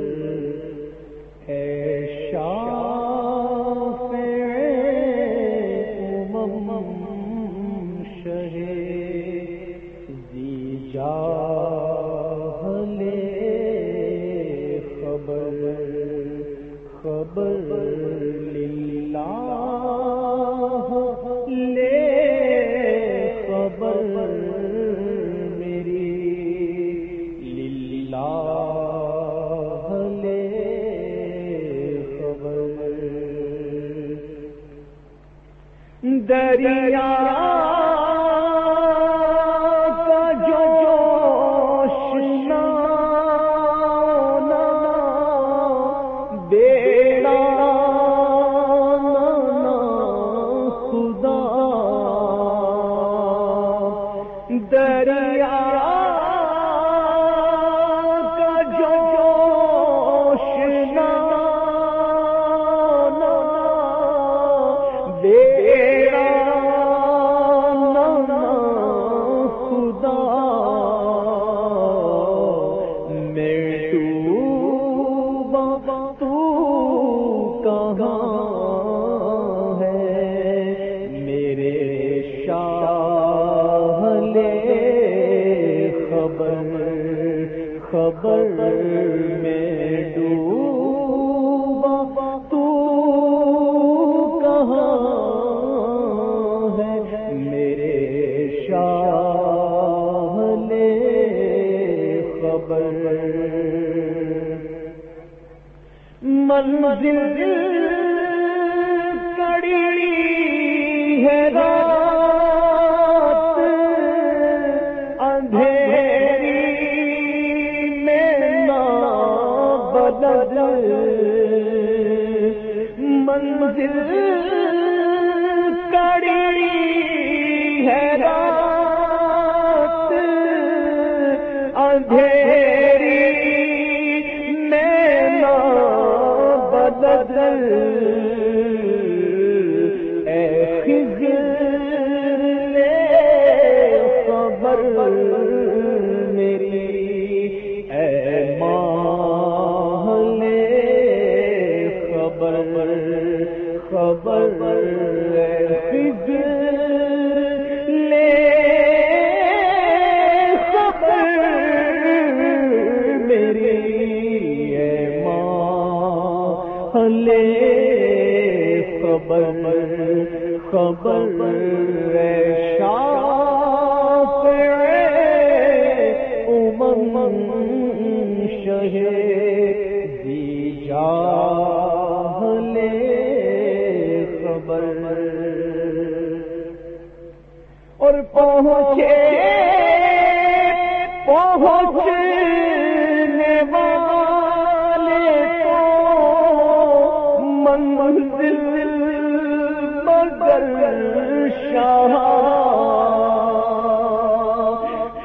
ہے خبر میں ڈوبا تو کہاں ہے میرے شاہ لے خبر؟ منزل کڑی ہے بدل منزل کڑی ہے اور پہنچے پہنچنے والے کو منزل مگر شاہ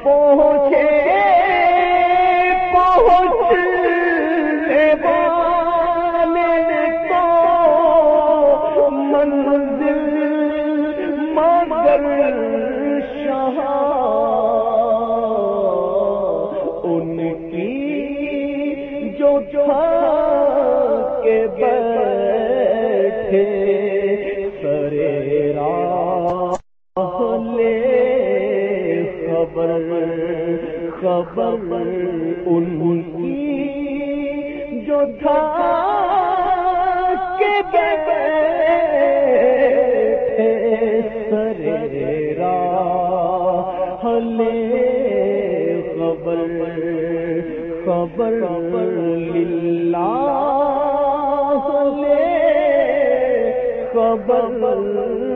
پہنچے پہنچنے کو منزل مگر شاہ ان کی جو کے بیٹھے خبر ان کی جو تھا کے بیٹھے سرے راہ خبر خبر للہ لے خبر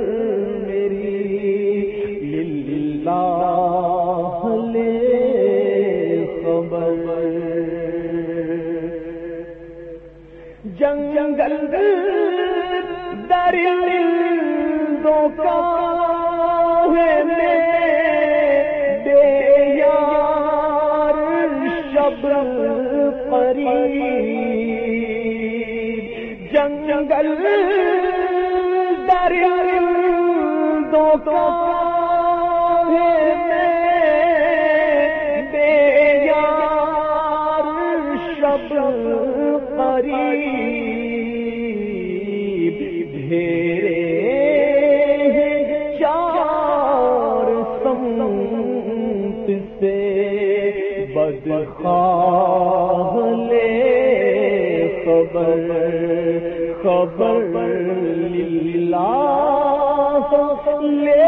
قریب۔ جنگل درندوں کا خبر للہ لے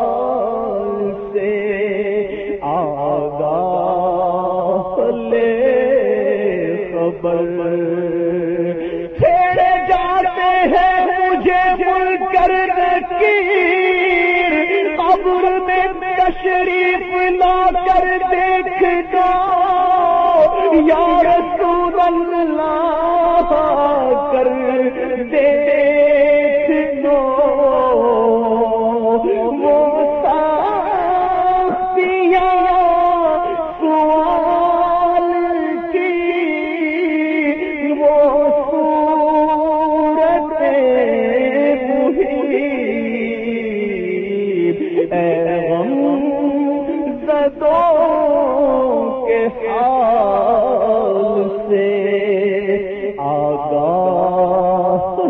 تشریف نہ کر دے۔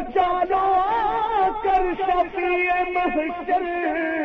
دفتر کر شفیع محشر